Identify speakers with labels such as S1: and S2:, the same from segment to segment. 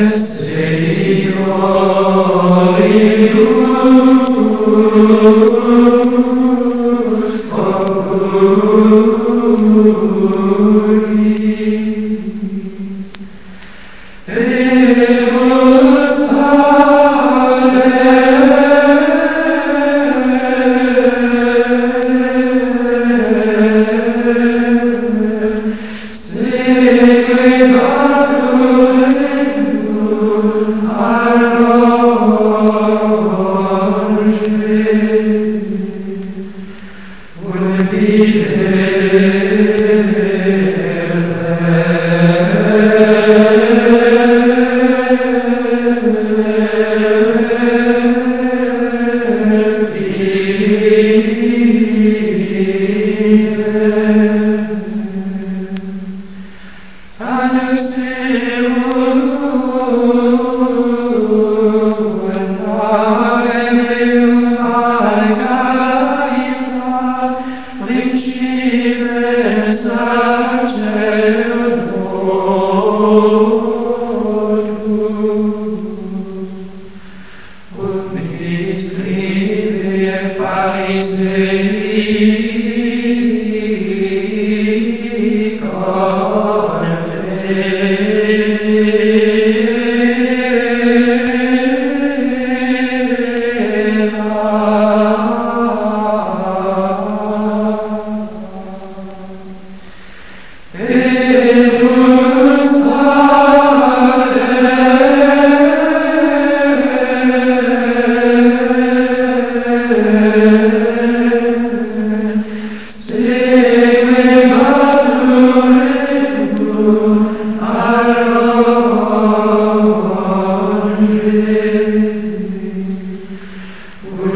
S1: est Deo Amen. Hey.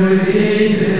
S1: Foi